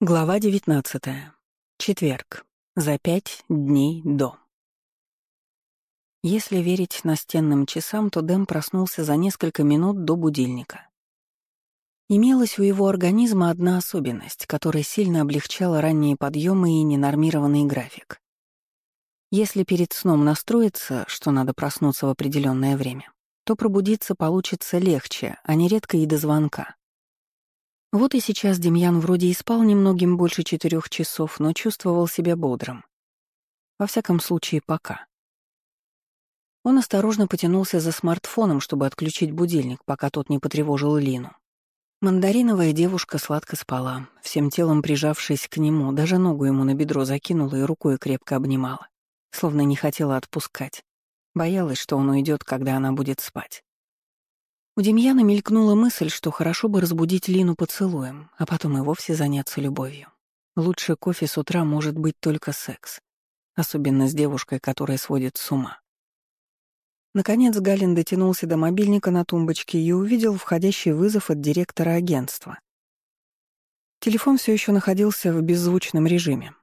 Глава 19. Четверг. За пять дней до. Если верить настенным часам, то Дэм проснулся за несколько минут до будильника. Имелась у его организма одна особенность, которая сильно облегчала ранние подъемы и ненормированный график. Если перед сном настроиться, что надо проснуться в определенное время, то пробудиться получится легче, а нередко и до звонка. Вот и сейчас Демьян вроде и спал немногим больше четырех часов, но чувствовал себя бодрым. Во всяком случае, пока. Он осторожно потянулся за смартфоном, чтобы отключить будильник, пока тот не потревожил Лину. Мандариновая девушка сладко спала, всем телом прижавшись к нему, даже ногу ему на бедро закинула и рукой крепко обнимала, словно не хотела отпускать. Боялась, что он уйдет, когда она будет спать. У Демьяна мелькнула мысль, что хорошо бы разбудить Лину поцелуем, а потом и вовсе заняться любовью. Лучше кофе с утра может быть только секс, особенно с девушкой, которая сводит с ума. Наконец Галин дотянулся до мобильника на тумбочке и увидел входящий вызов от директора агентства. Телефон все еще находился в беззвучном режиме.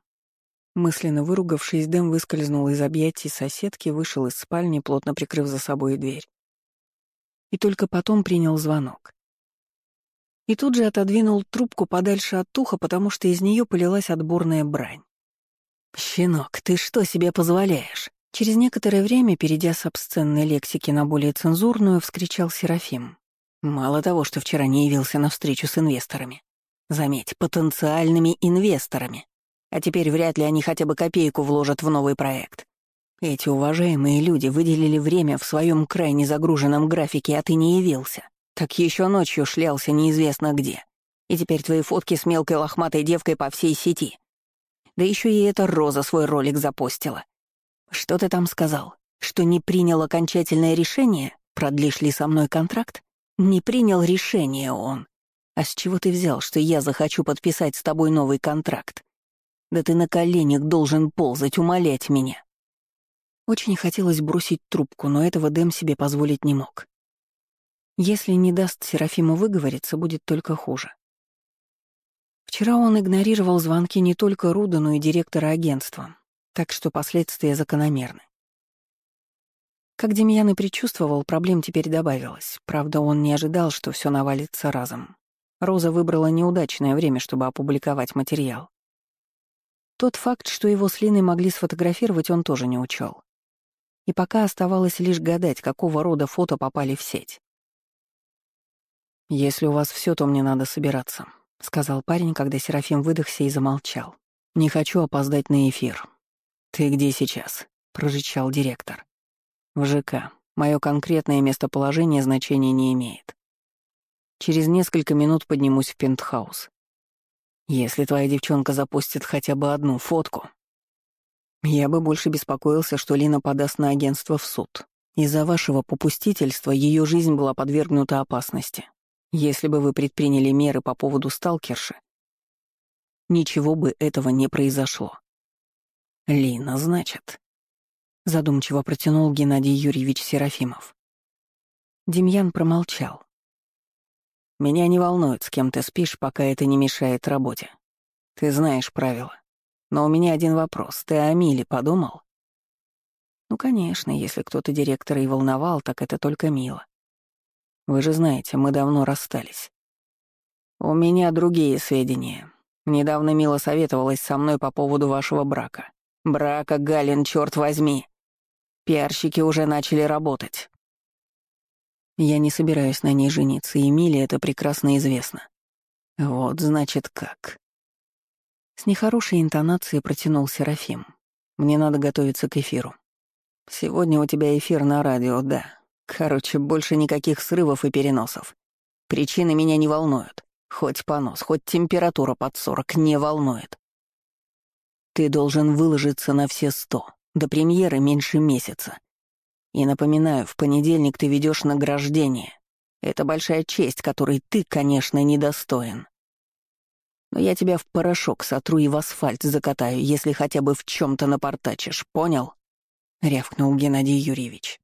Мысленно выругавшись, Дэм выскользнул из объятий соседки, вышел из спальни, плотно прикрыв за собой дверь и только потом принял звонок. И тут же отодвинул трубку подальше от уха, потому что из нее полилась отборная брань. «Щенок, ты что себе позволяешь?» Через некоторое время, перейдя с обсценной лексики на более цензурную, вскричал Серафим. «Мало того, что вчера не явился на встречу с инвесторами. Заметь, потенциальными инвесторами. А теперь вряд ли они хотя бы копейку вложат в новый проект. Эти уважаемые люди выделили время в своем крайне загруженном графике, а ты не явился. Так еще ночью шлялся неизвестно где. И теперь твои фотки с мелкой лохматой девкой по всей сети. Да еще и эта Роза свой ролик запостила. Что ты там сказал? Что не принял окончательное решение? Продлишь ли со мной контракт? Не принял решение он. А с чего ты взял, что я захочу подписать с тобой новый контракт? Да ты на коленях должен ползать, умолять меня. Очень хотелось бросить трубку, но этого Дэм себе позволить не мог. Если не даст Серафиму выговориться, будет только хуже. Вчера он игнорировал звонки не только Руда, но и директора агентства, так что последствия закономерны. Как Демьян и предчувствовал, проблем теперь добавилось. Правда, он не ожидал, что все навалится разом. Роза выбрала неудачное время, чтобы опубликовать материал. Тот факт, что его с Линой могли сфотографировать, он тоже не учел и пока оставалось лишь гадать, какого рода фото попали в сеть. «Если у вас все, то мне надо собираться», — сказал парень, когда Серафим выдохся и замолчал. «Не хочу опоздать на эфир». «Ты где сейчас?» — прорычал директор. «В ЖК. Мое конкретное местоположение значения не имеет. Через несколько минут поднимусь в пентхаус. Если твоя девчонка запустит хотя бы одну фотку, я бы больше беспокоился, что Лина подаст на агентство в суд. Из-за вашего попустительства ее жизнь была подвергнута опасности. Если бы вы предприняли меры по поводу сталкерши, ничего бы этого не произошло. Лина, значит. Задумчиво протянул Геннадий Юрьевич Серафимов. Демьян промолчал. «Меня не волнует, с кем ты спишь, пока это не мешает работе. Ты знаешь правила. Но у меня один вопрос. Ты о Миле подумал? Ну, конечно, если кто-то директора и волновал, так это только Мила. Вы же знаете, мы давно расстались. У меня другие сведения. Недавно Мила советовалась со мной по поводу вашего брака. Брака, Галин, черт возьми. Пиарщики уже начали работать. Я не собираюсь на ней жениться, и Миле это прекрасно известно. Вот, значит, как. С нехорошей интонацией протянул Серафим. «Мне надо готовиться к эфиру. Сегодня у тебя эфир на радио, да. Короче, больше никаких срывов и переносов. Причины меня не волнуют. Хоть понос, хоть температура под сорок не волнует. Ты должен выложиться на все сто. До премьеры меньше месяца. И напоминаю, в понедельник ты ведешь награждение. Это большая честь, которой ты, конечно, недостоин. Но я тебя в порошок сотру и в асфальт закатаю, если хотя бы в чем то напортачишь, понял?» — рявкнул Геннадий Юрьевич.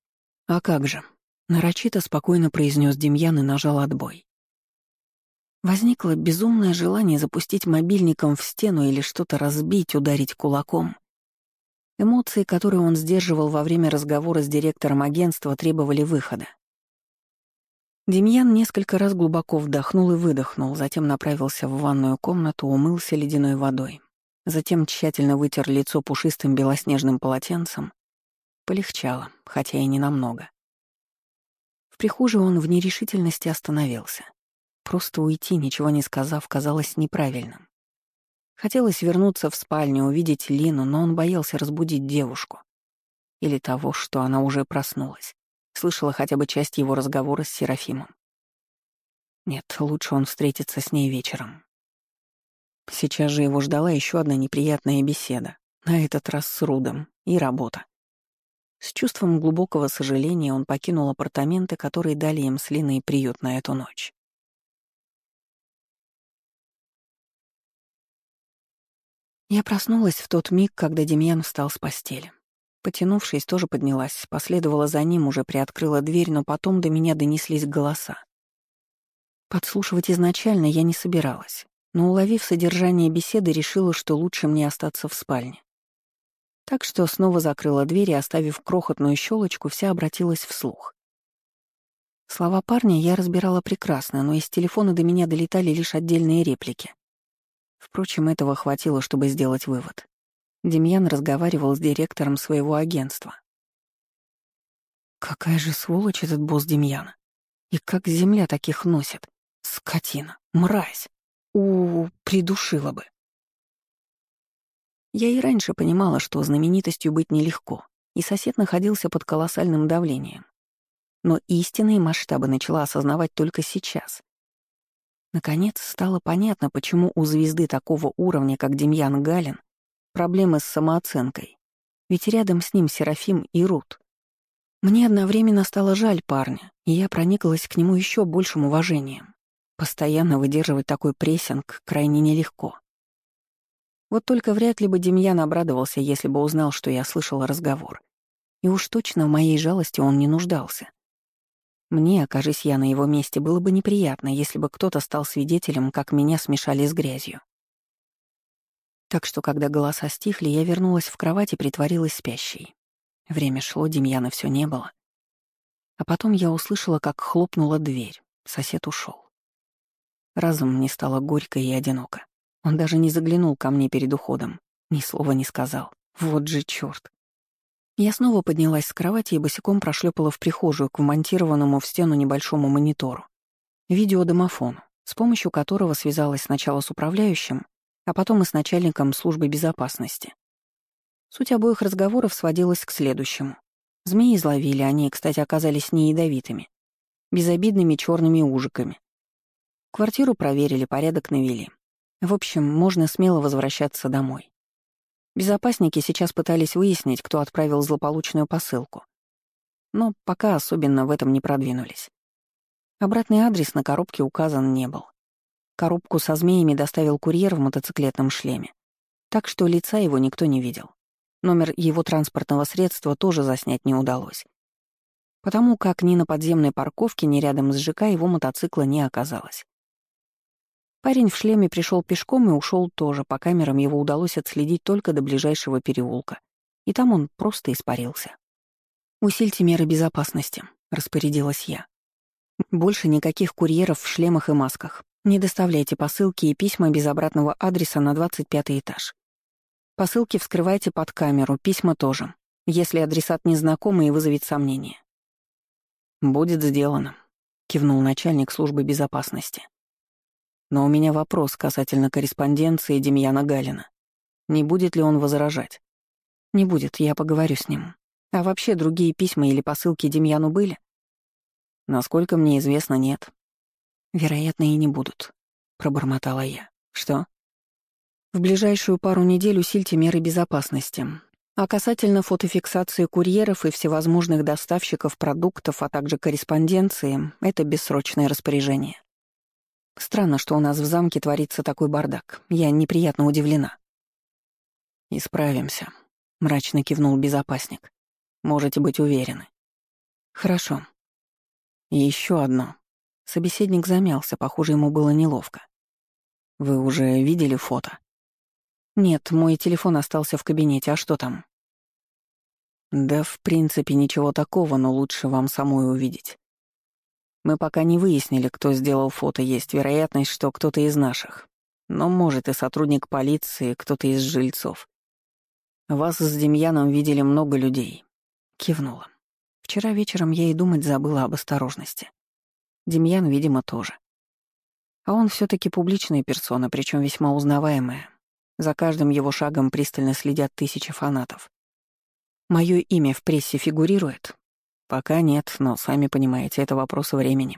«А как же?» — нарочито спокойно произнес Демьян и нажал отбой. Возникло безумное желание запустить мобильником в стену или что-то разбить, ударить кулаком. Эмоции, которые он сдерживал во время разговора с директором агентства, требовали выхода. Демьян несколько раз глубоко вдохнул и выдохнул, затем направился в ванную комнату, умылся ледяной водой. Затем тщательно вытер лицо пушистым белоснежным полотенцем. Полегчало, хотя и не намного. В прихожей он в нерешительности остановился. Просто уйти, ничего не сказав, казалось неправильным. Хотелось вернуться в спальню, увидеть Лину, но он боялся разбудить девушку. Или того, что она уже проснулась. Слышала хотя бы часть его разговора с Серафимом. Нет, лучше он встретится с ней вечером. Сейчас же его ждала еще одна неприятная беседа, на этот раз с Рудом, и работа. С чувством глубокого сожаления он покинул апартаменты, которые дали им с Линой приют на эту ночь. Я проснулась в тот миг, когда Демьян встал с постели. Потянувшись, тоже поднялась, последовала за ним, уже приоткрыла дверь, но потом до меня донеслись голоса. Подслушивать изначально я не собиралась, но, уловив содержание беседы, решила, что лучше мне остаться в спальне. Так что снова закрыла дверь и, оставив крохотную щелочку, вся обратилась вслух. Слова парня я разбирала прекрасно, но из телефона до меня долетали лишь отдельные реплики. Впрочем, этого хватило, чтобы сделать вывод. Демьян разговаривал с директором своего агентства. Какая же сволочь этот босс Демьяна. И как земля таких носит. Скотина, мразь. У, придушила бы. Я и раньше понимала, что знаменитостью быть нелегко, и сосед находился под колоссальным давлением. Но истинные масштабы начала осознавать только сейчас, Наконец стало понятно, почему у звезды такого уровня, как Демьян Галин, проблемы с самооценкой. Ведь рядом с ним Серафим и Рут. Мне одновременно стало жаль парня, и я прониклась к нему еще большим уважением. Постоянно выдерживать такой прессинг крайне нелегко. Вот только вряд ли бы Демьян обрадовался, если бы узнал, что я слышала разговор. И уж точно в моей жалости он не нуждался. Мне, окажись я на его месте, было бы неприятно, если бы кто-то стал свидетелем, как меня смешали с грязью. Так что, когда голоса стихли, я вернулась в кровать и притворилась спящей. Время шло, Демьяна все не было. А потом я услышала, как хлопнула дверь. Сосед ушел. Разум мне стало горько и одиноко. Он даже не заглянул ко мне перед уходом, ни слова не сказал. Вот же чёрт. Я снова поднялась с кровати и босиком прошлепала в прихожую к вмонтированному в стену небольшому монитору. Видеодомофону, с помощью которого связалась сначала с управляющим, а потом и с начальником службы безопасности. Суть обоих разговоров сводилась к следующему. Змеи изловили, они, кстати, оказались не ядовитыми, безобидными черными ужиками. Квартиру проверили, порядок навели. В общем, можно смело возвращаться домой. Безопасники сейчас пытались выяснить, кто отправил злополучную посылку. Но пока особенно в этом не продвинулись. Обратный адрес на коробке указан не был. Коробку со змеями доставил курьер в мотоциклетном шлеме. Так что лица его никто не видел. Номер его транспортного средства тоже заснять не удалось. Потому как ни на подземной парковке, ни рядом с ЖК его мотоцикла не оказалось. Парень в шлеме пришел пешком и ушел тоже, по камерам его удалось отследить только до ближайшего переулка. И там он просто испарился. «Усильте меры безопасности», — распорядилась я. «Больше никаких курьеров в шлемах и масках. Не доставляйте посылки и письма без обратного адреса на 25 этаж. Посылки вскрывайте под камеру, письма тоже, если адресат незнакомый и вызовет сомнения». «Будет сделано», — кивнул начальник службы безопасности. Но у меня вопрос касательно корреспонденции Демьяна Галина. Не будет ли он возражать? Не будет, я поговорю с ним. А вообще другие письма или посылки Демьяну были? Насколько мне известно, нет. Вероятно, и не будут, пробормотала я. Что? В ближайшую пару недель усильте меры безопасности. А касательно фотофиксации курьеров и всевозможных доставщиков продуктов, а также корреспонденции, это бессрочное распоряжение. Странно, что у нас в замке творится такой бардак. Я неприятно удивлена. «Исправимся», — мрачно кивнул безопасник. «Можете быть уверены». «Хорошо». «И еще одно. Собеседник замялся, похоже, ему было неловко. «Вы уже видели фото?» «Нет, мой телефон остался в кабинете, а что там?» «Да, в принципе, ничего такого, но лучше вам самой увидеть. Мы пока не выяснили, кто сделал фото, есть вероятность, что кто-то из наших. Но, может, и сотрудник полиции, кто-то из жильцов. Вас с Демьяном видели много людей». Кивнула. Вчера вечером я и думать забыла об осторожности. Демьян, видимо, тоже. А он все таки публичная персона, причем весьма узнаваемая. За каждым его шагом пристально следят тысячи фанатов. Мое имя в прессе фигурирует? Пока нет, но, сами понимаете, это вопрос времени.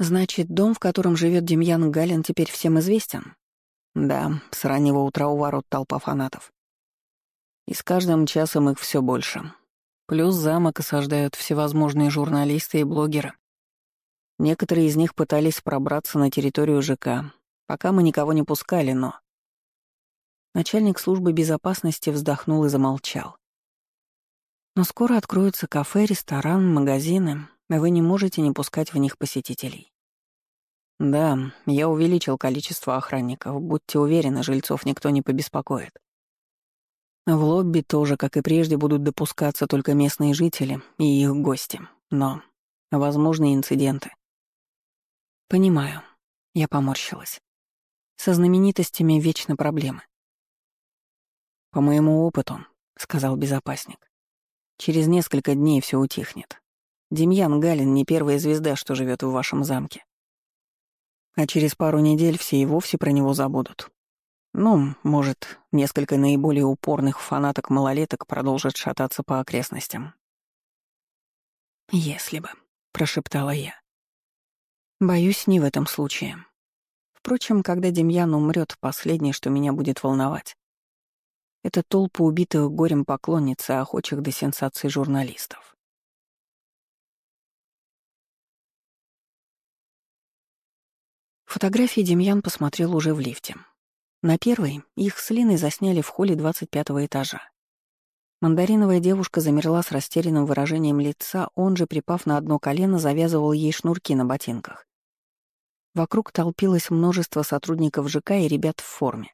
Значит, дом, в котором живет Демьян Галин, теперь всем известен? Да, с раннего утра у ворот толпа фанатов. И с каждым часом их все больше. Плюс замок осаждают всевозможные журналисты и блогеры. Некоторые из них пытались пробраться на территорию ЖК, пока мы никого не пускали, но... Начальник службы безопасности вздохнул и замолчал. Но скоро откроются кафе, ресторан, магазины, и вы не можете не пускать в них посетителей. Да, я увеличил количество охранников, будьте уверены, жильцов никто не побеспокоит. В лобби тоже, как и прежде, будут допускаться только местные жители и их гости, но возможны инциденты. Понимаю, я поморщилась. Со знаменитостями вечно проблемы. По моему опыту, сказал безопасник, Через несколько дней все утихнет. Демьян Галин не первая звезда, что живет в вашем замке. А через пару недель все и вовсе про него забудут. Ну, может, несколько наиболее упорных фанаток-малолеток продолжат шататься по окрестностям. «Если бы», — прошептала я. «Боюсь, не в этом случае. Впрочем, когда Демьян умрет, последнее, что меня будет волновать, это толпы убитых горем поклонниц и охочих до сенсаций журналистов. Фотографии Демьян посмотрел уже в лифте. На первой их с Линой засняли в холле 25-го этажа. Мандариновая девушка замерла с растерянным выражением лица, он же, припав на одно колено, завязывал ей шнурки на ботинках. Вокруг толпилось множество сотрудников ЖК и ребят в форме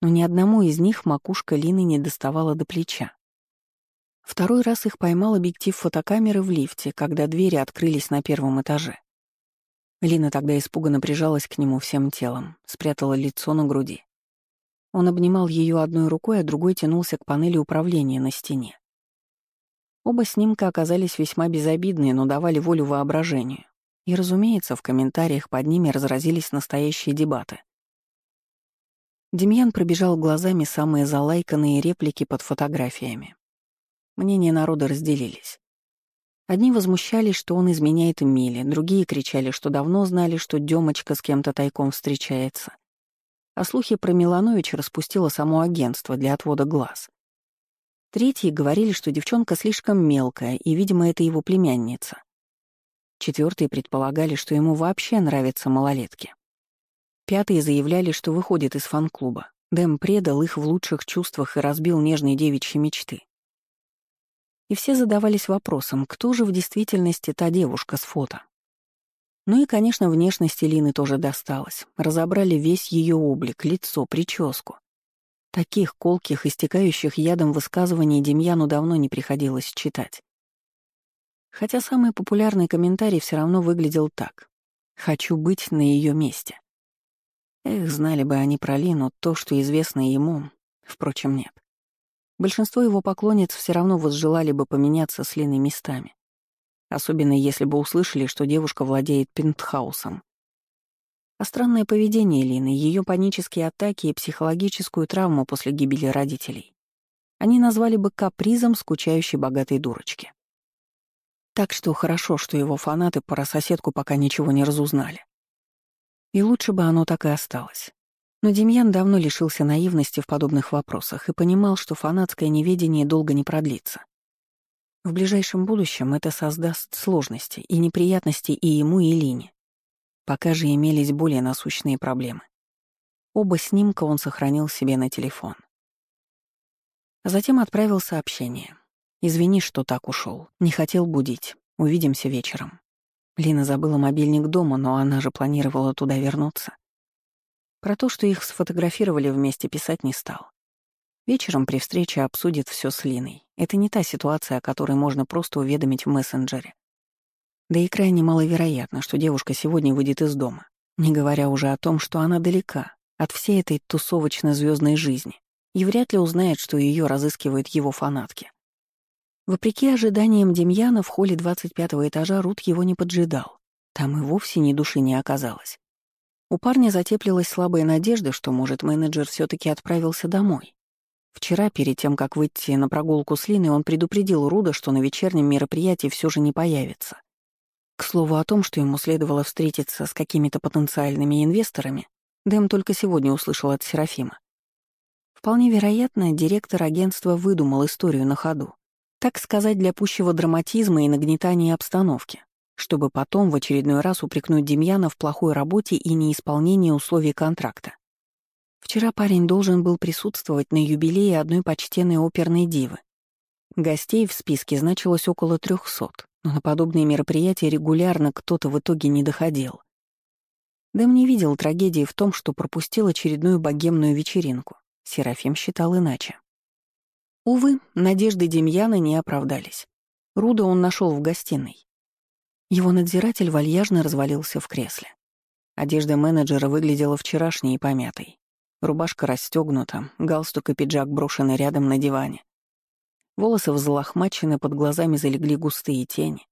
но ни одному из них макушка Лины не доставала до плеча. Второй раз их поймал объектив фотокамеры в лифте, когда двери открылись на первом этаже. Лина тогда испуганно прижалась к нему всем телом, спрятала лицо на груди. Он обнимал ее одной рукой, а другой тянулся к панели управления на стене. Оба снимка оказались весьма безобидные, но давали волю воображению. И, разумеется, в комментариях под ними разразились настоящие дебаты. Демьян пробежал глазами самые залайканные реплики под фотографиями. Мнения народа разделились. Одни возмущались, что он изменяет Миле, другие кричали, что давно знали, что Демочка с кем-то тайком встречается. А слухи про Миланович распустило само агентство для отвода глаз. Третьи говорили, что девчонка слишком мелкая, и, видимо, это его племянница. Четвертые предполагали, что ему вообще нравятся малолетки. Пятые заявляли, что выходит из фан-клуба. Дэм предал их в лучших чувствах и разбил нежные девичьи мечты. И все задавались вопросом, кто же в действительности та девушка с фото. Ну и, конечно, внешности Лины тоже досталось. Разобрали весь ее облик, лицо, прическу. Таких колких, истекающих ядом высказываний Демьяну давно не приходилось читать. Хотя самый популярный комментарий все равно выглядел так. «Хочу быть на ее месте». Эх, знали бы они про Лину то, что известно ему, впрочем, нет. Большинство его поклонниц все равно возжелали бы поменяться с Линой местами. Особенно если бы услышали, что девушка владеет пентхаусом. А странное поведение Лины, ее панические атаки и психологическую травму после гибели родителей они назвали бы капризом скучающей богатой дурочки. Так что хорошо, что его фанаты про соседку пока ничего не разузнали. И лучше бы оно так и осталось. Но Демьян давно лишился наивности в подобных вопросах и понимал, что фанатское неведение долго не продлится. В ближайшем будущем это создаст сложности и неприятности и ему, и Лине. Пока же имелись более насущные проблемы. Оба снимка он сохранил себе на телефон. Затем отправил сообщение. «Извини, что так ушел. Не хотел будить. Увидимся вечером». Лина забыла мобильник дома, но она же планировала туда вернуться. Про то, что их сфотографировали вместе, писать не стал. Вечером при встрече обсудит все с Линой. Это не та ситуация, о которой можно просто уведомить в мессенджере. Да и крайне маловероятно, что девушка сегодня выйдет из дома, не говоря уже о том, что она далека от всей этой тусовочно звездной жизни и вряд ли узнает, что ее разыскивают его фанатки. Вопреки ожиданиям Демьяна, в холле 25-го этажа Рут его не поджидал. Там и вовсе ни души не оказалось. У парня затеплилась слабая надежда, что, может, менеджер все таки отправился домой. Вчера, перед тем, как выйти на прогулку с Линой, он предупредил Руда, что на вечернем мероприятии все же не появится. К слову о том, что ему следовало встретиться с какими-то потенциальными инвесторами, Дэм только сегодня услышал от Серафима. Вполне вероятно, директор агентства выдумал историю на ходу. Так сказать, для пущего драматизма и нагнетания обстановки, чтобы потом в очередной раз упрекнуть Демьяна в плохой работе и неисполнении условий контракта. Вчера парень должен был присутствовать на юбилее одной почтенной оперной дивы. Гостей в списке значилось около трехсот, но на подобные мероприятия регулярно кто-то в итоге не доходил. Дэм не видел трагедии в том, что пропустил очередную богемную вечеринку. Серафим считал иначе. Увы, надежды Демьяна не оправдались. Руда он нашел в гостиной. Его надзиратель вальяжно развалился в кресле. Одежда менеджера выглядела вчерашней и помятой. Рубашка расстегнута, галстук и пиджак брошены рядом на диване. Волосы взлохмачены, под глазами залегли густые тени.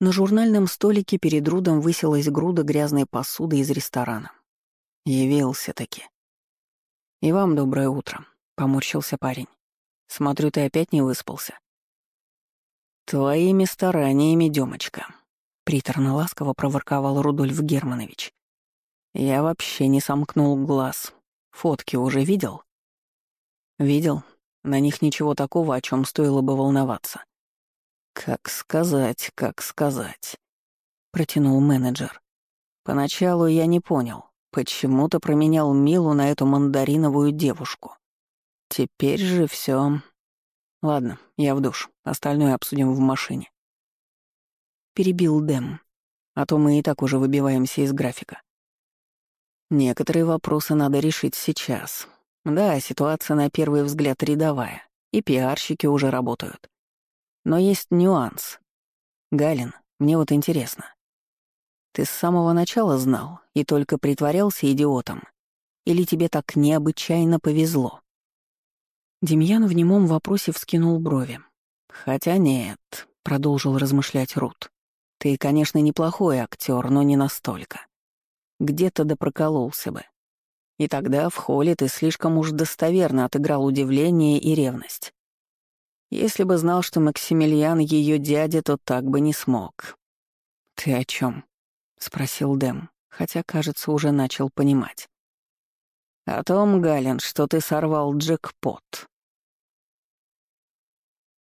На журнальном столике перед Рудом высилась груда грязной посуды из ресторана. Явился-таки. «И вам доброе утро», — поморщился парень. Смотрю, ты опять не выспался. Твоими стараниями, Демочка, приторно-ласково проворковал Рудольф Германович. Я вообще не сомкнул глаз. Фотки уже видел? Видел. На них ничего такого, о чем стоило бы волноваться. Как сказать, как сказать, протянул менеджер. Поначалу я не понял, почему ты променял Милу на эту мандариновую девушку. Теперь же все. Ладно, я в душ. Остальное обсудим в машине. Перебил Дэм. А то мы и так уже выбиваемся из графика. Некоторые вопросы надо решить сейчас. Да, ситуация на первый взгляд рядовая, и пиарщики уже работают. Но есть нюанс. Галин, мне вот интересно. Ты с самого начала знал и только притворялся идиотом? Или тебе так необычайно повезло? Демьян в немом вопросе вскинул брови. «Хотя нет», — продолжил размышлять Рут. «Ты, конечно, неплохой актер, но не настолько. Где-то да прокололся бы. И тогда в холле ты слишком уж достоверно отыграл удивление и ревность. Если бы знал, что Максимилиан ее дядя, то так бы не смог». «Ты о чем? спросил Дэм, хотя, кажется, уже начал понимать. «О том, Галин, что ты сорвал джекпот»,